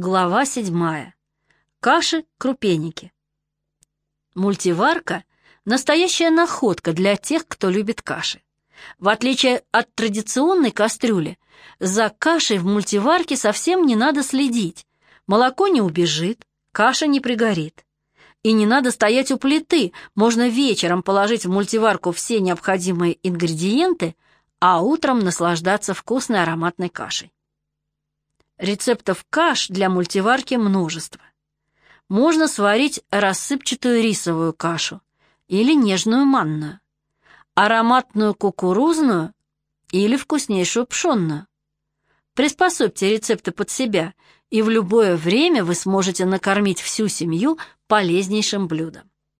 Глава седьмая. Каши-крупеники. Мультиварка – настоящая находка для тех, кто любит каши. В отличие от традиционной кастрюли, за кашей в мультиварке совсем не надо следить. Молоко не убежит, каша не пригорит. И не надо стоять у плиты, можно вечером положить в мультиварку все необходимые ингредиенты, а утром наслаждаться вкусной ароматной кашей. Рецептов каш для мультиварки множество. Можно сварить рассыпчатую рисовую кашу или нежную манную, ароматную кукурузную или вкуснейшую пшенную. Приспособьте рецепты под себя, и в любое время вы сможете накормить всю семью полезнейшим блюдом.